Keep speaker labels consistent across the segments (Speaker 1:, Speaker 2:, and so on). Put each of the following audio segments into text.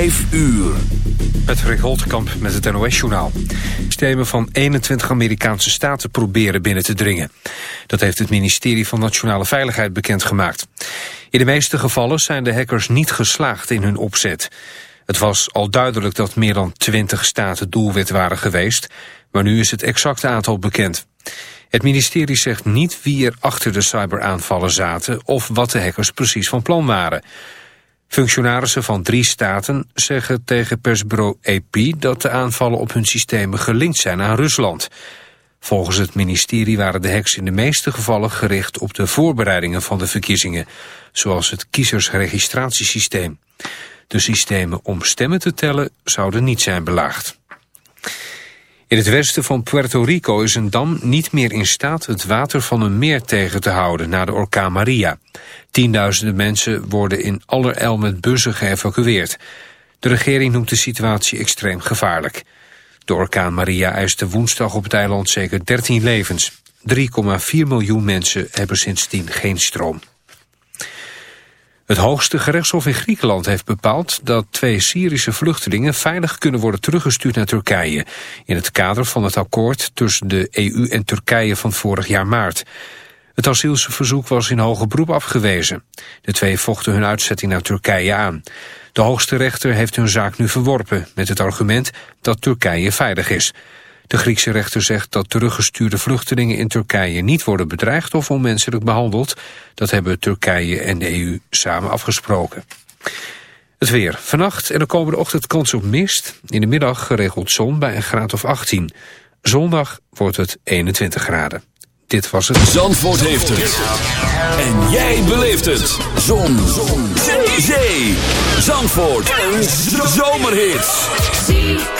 Speaker 1: 5 uur.
Speaker 2: Patrick Holtkamp met het NOS-journaal. Systemen van 21 Amerikaanse staten proberen binnen te dringen. Dat heeft het ministerie van Nationale Veiligheid bekendgemaakt. In de meeste gevallen zijn de hackers niet geslaagd in hun opzet. Het was al duidelijk dat meer dan 20 staten doelwit waren geweest... maar nu is het exacte aantal bekend. Het ministerie zegt niet wie er achter de cyberaanvallen zaten... of wat de hackers precies van plan waren... Functionarissen van drie staten zeggen tegen persbureau AP dat de aanvallen op hun systemen gelinkt zijn aan Rusland. Volgens het ministerie waren de hacks in de meeste gevallen gericht op de voorbereidingen van de verkiezingen, zoals het kiezersregistratiesysteem. De systemen om stemmen te tellen zouden niet zijn belaagd. In het westen van Puerto Rico is een dam niet meer in staat het water van een meer tegen te houden na de orkaan Maria. Tienduizenden mensen worden in allerijl met bussen geëvacueerd. De regering noemt de situatie extreem gevaarlijk. De orkaan Maria eiste woensdag op het eiland zeker 13 levens. 3,4 miljoen mensen hebben sindsdien geen stroom. Het hoogste gerechtshof in Griekenland heeft bepaald dat twee Syrische vluchtelingen veilig kunnen worden teruggestuurd naar Turkije in het kader van het akkoord tussen de EU en Turkije van vorig jaar maart. Het asielverzoek was in hoger beroep afgewezen. De twee vochten hun uitzetting naar Turkije aan. De hoogste rechter heeft hun zaak nu verworpen met het argument dat Turkije veilig is. De Griekse rechter zegt dat teruggestuurde vluchtelingen in Turkije niet worden bedreigd of onmenselijk behandeld. Dat hebben Turkije en de EU samen afgesproken. Het weer. Vannacht en de komende ochtend kans op mist. In de middag geregeld zon bij een graad of 18. Zondag wordt het 21 graden. Dit was het.
Speaker 1: Zandvoort heeft het. En jij beleeft het. Zon. zon. Zee. Zandvoort. Een zomerhit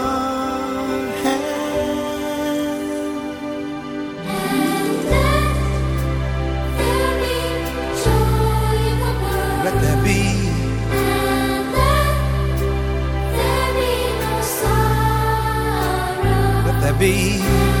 Speaker 3: be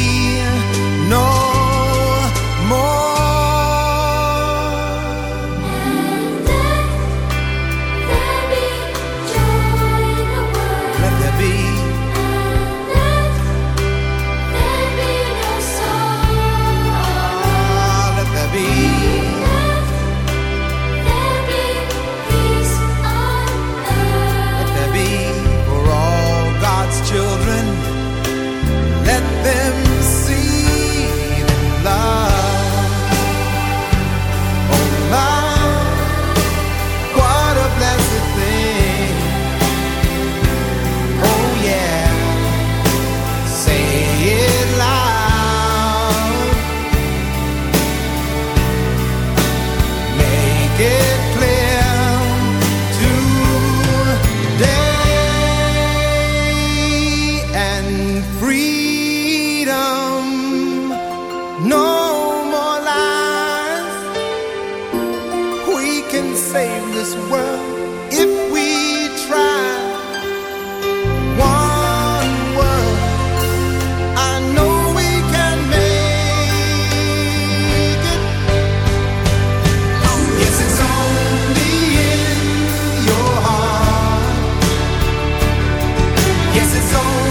Speaker 3: Yes, it's only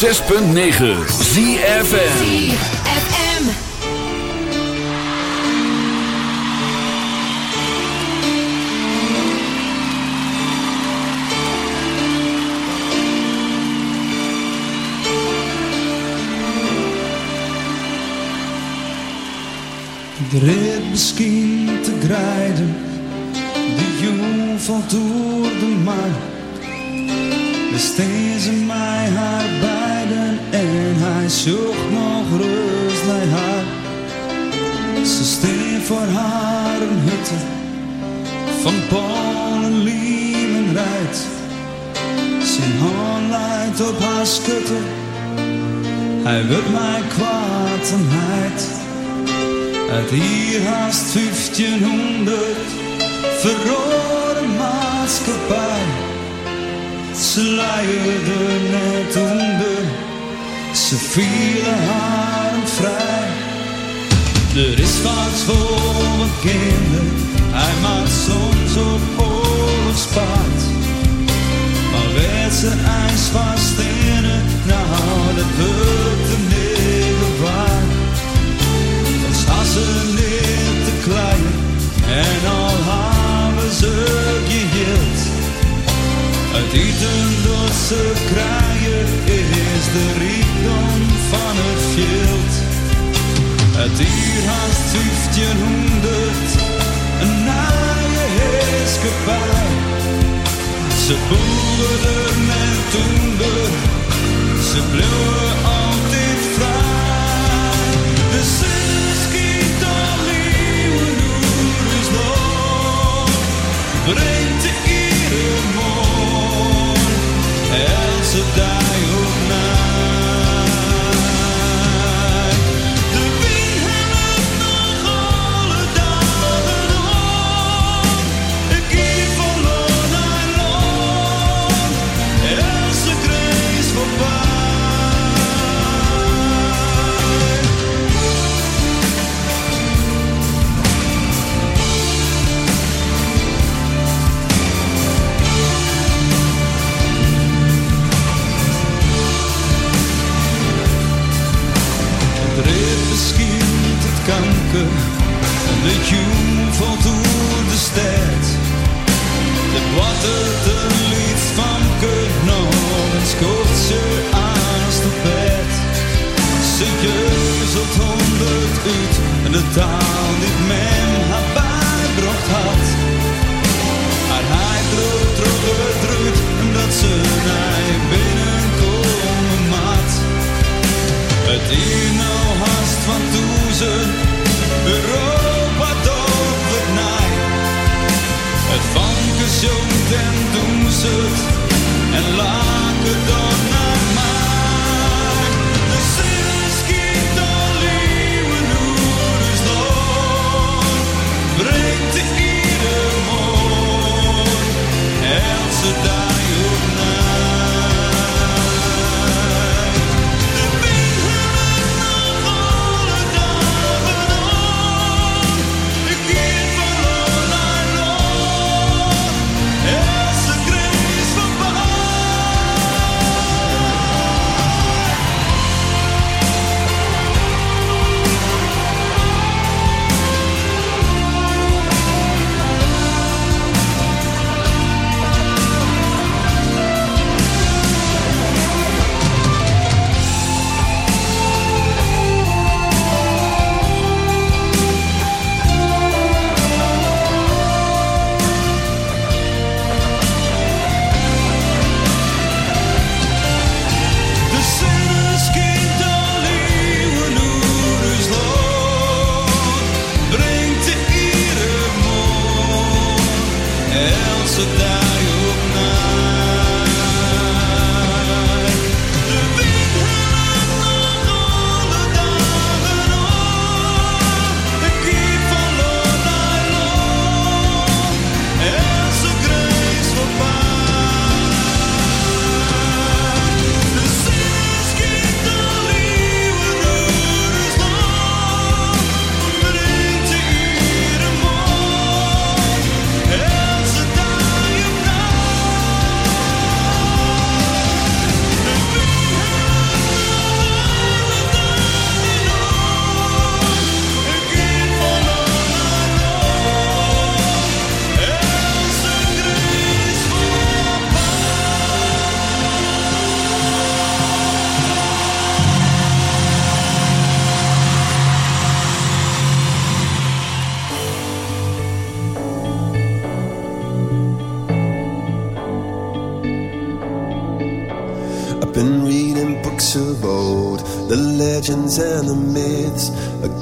Speaker 1: 106.9 ZFM.
Speaker 4: De rit misschien te grijden, de jong valt door de maan. Besteed ze mij haar en hij zocht nog rust bij haar. Ze steen voor haar een hutte van Polen, en rijdt. Zijn hand leidt op haar schutte, hij wil mij kwaad en heid. Uit hier haast 1500 verrode maatschappij. Ze leiden net onder, ze vielen haar vrij. Er is wat voor mijn kinderen, hij maakt soms op oorlogspaard. Maar werd ze ijs vast in het, nou dat wordt hem niet waard ze Ze boeren en toender, ze bleven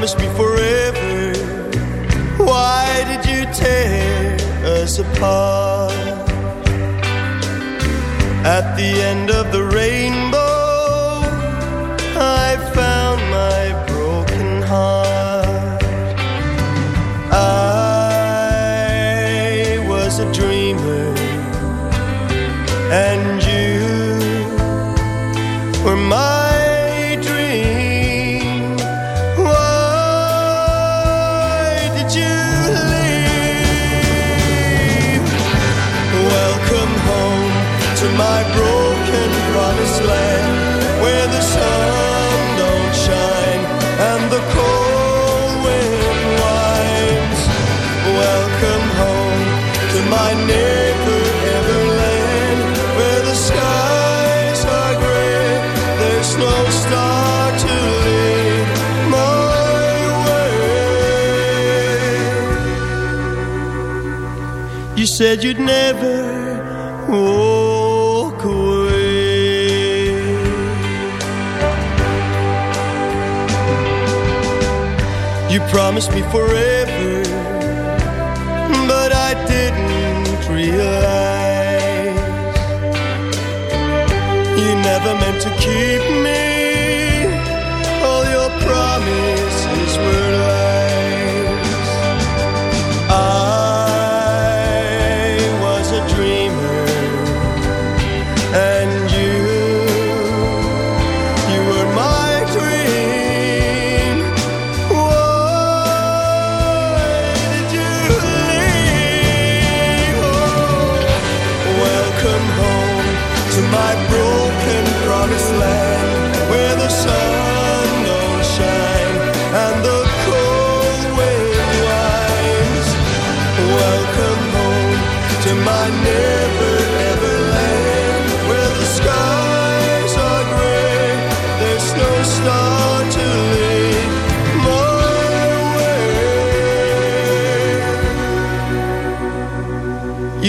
Speaker 5: Promise before said you'd never walk away. You promised me forever, but I didn't realize.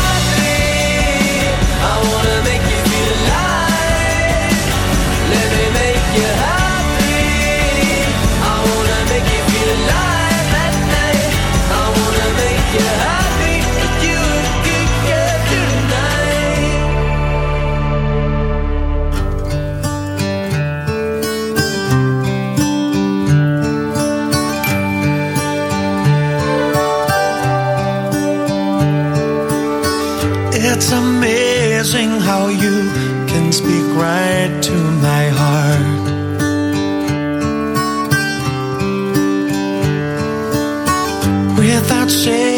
Speaker 5: I
Speaker 3: right to my heart. Without saying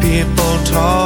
Speaker 3: People talk.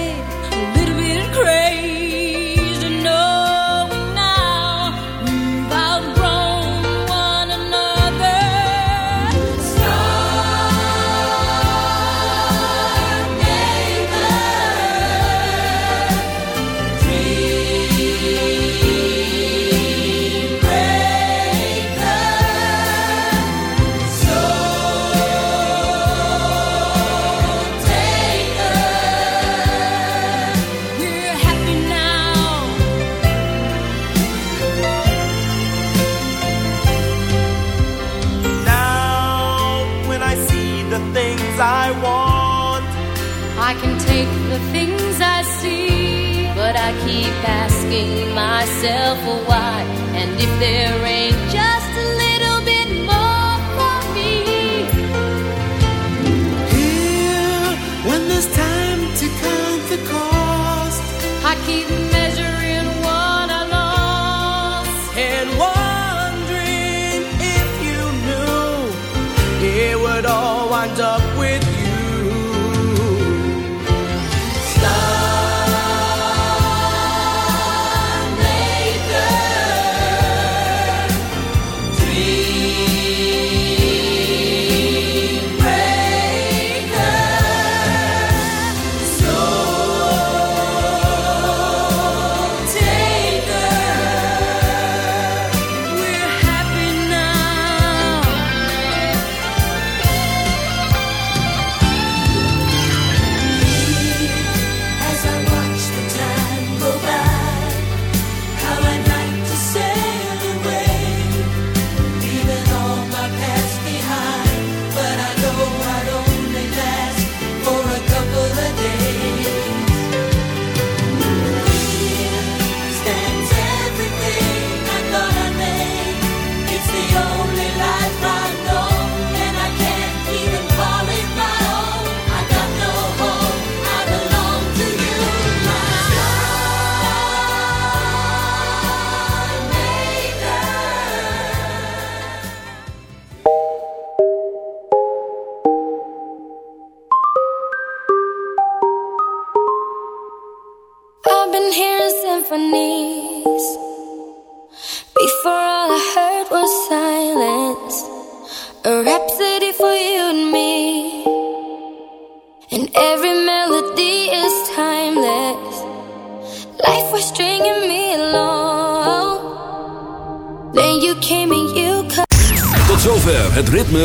Speaker 1: asking myself why, and if there ain't just a little bit more for me.
Speaker 3: Here, when there's time to count the cost,
Speaker 1: I keep.